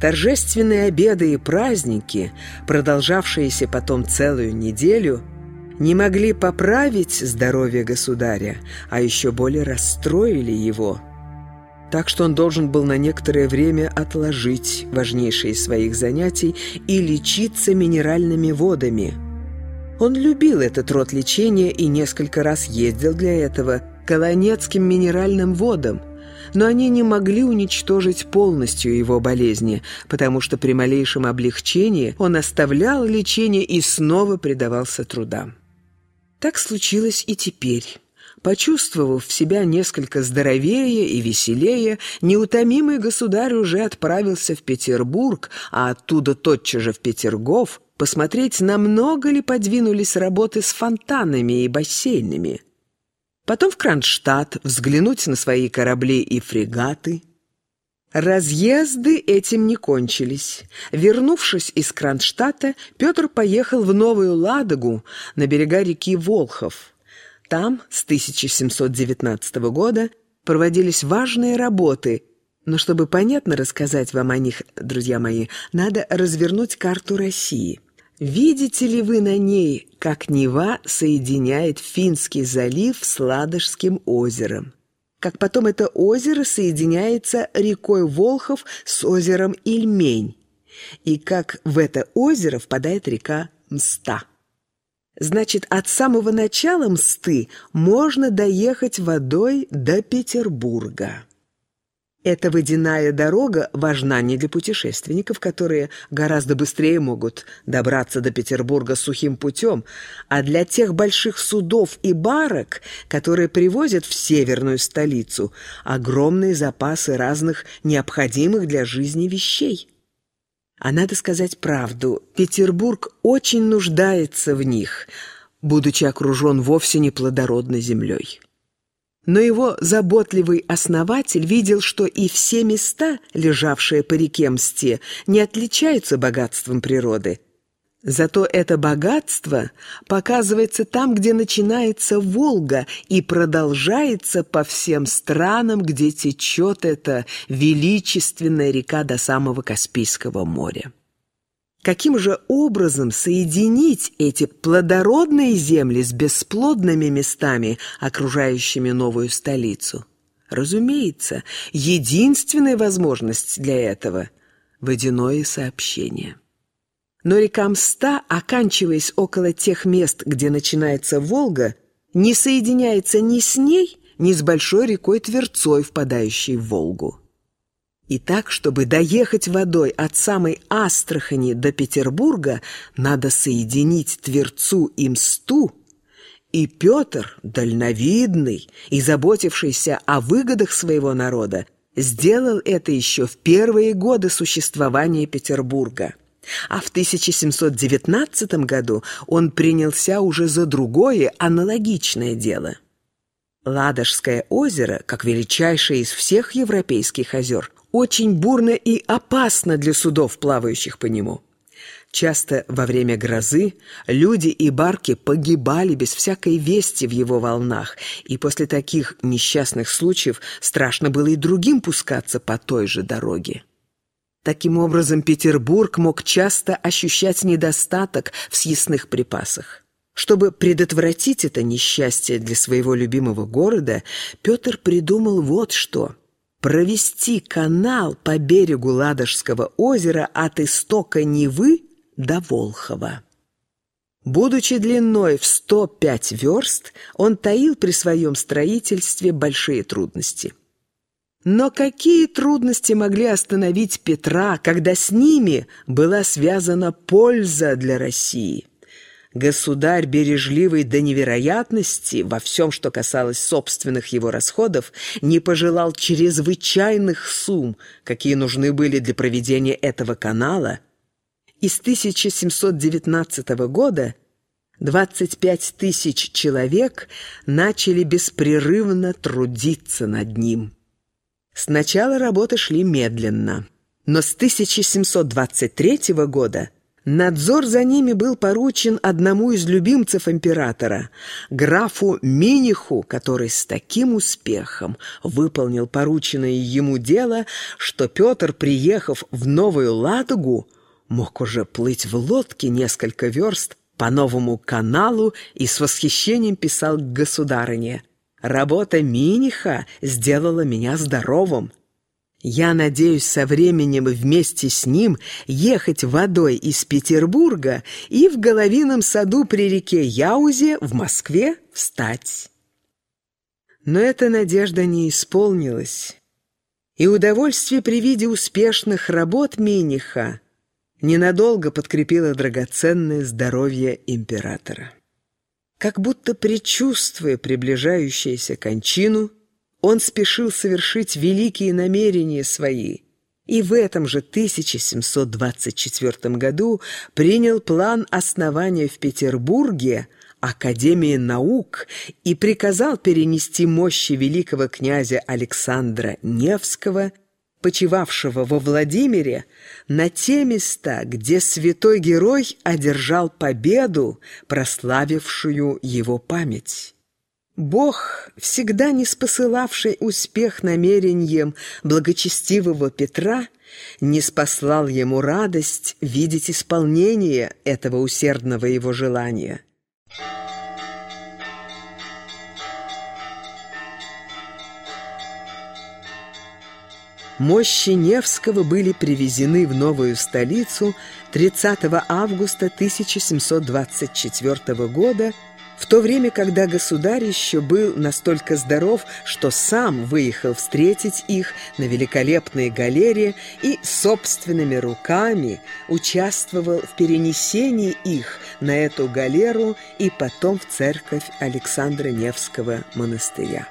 Торжественные обеды и праздники, продолжавшиеся потом целую неделю, не могли поправить здоровье государя, а еще более расстроили его. Так что он должен был на некоторое время отложить важнейшие своих занятий и лечиться минеральными водами. Он любил этот род лечения и несколько раз ездил для этого к колонецким минеральным водам – но они не могли уничтожить полностью его болезни, потому что при малейшем облегчении он оставлял лечение и снова предавался трудам. Так случилось и теперь. Почувствовав себя несколько здоровее и веселее, неутомимый государь уже отправился в Петербург, а оттуда тотчас же в Петергоф, посмотреть, намного ли подвинулись работы с фонтанами и бассейнами потом в Кронштадт взглянуть на свои корабли и фрегаты. Разъезды этим не кончились. Вернувшись из Кронштадта, Петр поехал в Новую Ладогу на берега реки Волхов. Там с 1719 года проводились важные работы, но чтобы понятно рассказать вам о них, друзья мои, надо развернуть карту России – Видите ли вы на ней, как Нева соединяет Финский залив с Ладожским озером? Как потом это озеро соединяется рекой Волхов с озером Ильмень? И как в это озеро впадает река Мста? Значит, от самого начала Мсты можно доехать водой до Петербурга. Эта водяная дорога важна не для путешественников, которые гораздо быстрее могут добраться до Петербурга сухим путем, а для тех больших судов и барок, которые привозят в северную столицу огромные запасы разных необходимых для жизни вещей. А надо сказать правду, Петербург очень нуждается в них, будучи окружен вовсе не плодородной землей. Но его заботливый основатель видел, что и все места, лежавшие по реке Мсте, не отличаются богатством природы. Зато это богатство показывается там, где начинается Волга и продолжается по всем странам, где течет эта величественная река до самого Каспийского моря. Каким же образом соединить эти плодородные земли с бесплодными местами, окружающими новую столицу? Разумеется, единственная возможность для этого – водяное сообщение. Но река Мста, оканчиваясь около тех мест, где начинается Волга, не соединяется ни с ней, ни с большой рекой Тверцой, впадающей в Волгу. И так, чтобы доехать водой от самой Астрахани до Петербурга, надо соединить Тверцу и Мсту, и Петр, дальновидный и заботившийся о выгодах своего народа, сделал это еще в первые годы существования Петербурга. А в 1719 году он принялся уже за другое аналогичное дело. Ладожское озеро, как величайшее из всех европейских озер, очень бурно и опасно для судов, плавающих по нему. Часто во время грозы люди и барки погибали без всякой вести в его волнах, и после таких несчастных случаев страшно было и другим пускаться по той же дороге. Таким образом, Петербург мог часто ощущать недостаток в съестных припасах. Чтобы предотвратить это несчастье для своего любимого города, Петр придумал вот что – провести канал по берегу Ладожского озера от истока Невы до Волхова. Будучи длиной в 105 верст, он таил при своем строительстве большие трудности. Но какие трудности могли остановить Петра, когда с ними была связана польза для России? Государь, бережливый до невероятности во всем, что касалось собственных его расходов, не пожелал чрезвычайных сумм, какие нужны были для проведения этого канала, и с 1719 года 25 тысяч человек начали беспрерывно трудиться над ним. Сначала работы шли медленно, но с 1723 года – Надзор за ними был поручен одному из любимцев императора, графу Миниху, который с таким успехом выполнил порученное ему дело, что Петр, приехав в Новую Ладогу, мог уже плыть в лодке несколько верст по новому каналу и с восхищением писал к государыне. «Работа Миниха сделала меня здоровым». Я надеюсь со временем вместе с ним ехать водой из Петербурга и в Головином саду при реке Яузе в Москве встать. Но эта надежда не исполнилась, и удовольствие при виде успешных работ Миниха ненадолго подкрепило драгоценное здоровье императора. Как будто предчувствуя приближающуюся кончину, он спешил совершить великие намерения свои и в этом же 1724 году принял план основания в Петербурге Академии наук и приказал перенести мощи великого князя Александра Невского, почивавшего во Владимире, на те места, где святой герой одержал победу, прославившую его память. Бог, всегда не спосылавший успех намерениям благочестивого Петра, не спаслал ему радость видеть исполнение этого усердного его желания. Мощи Невского были привезены в новую столицу 30 августа 1724 года то время, когда государь еще был настолько здоров, что сам выехал встретить их на великолепной галере и собственными руками участвовал в перенесении их на эту галеру и потом в церковь Александра Невского монастыря.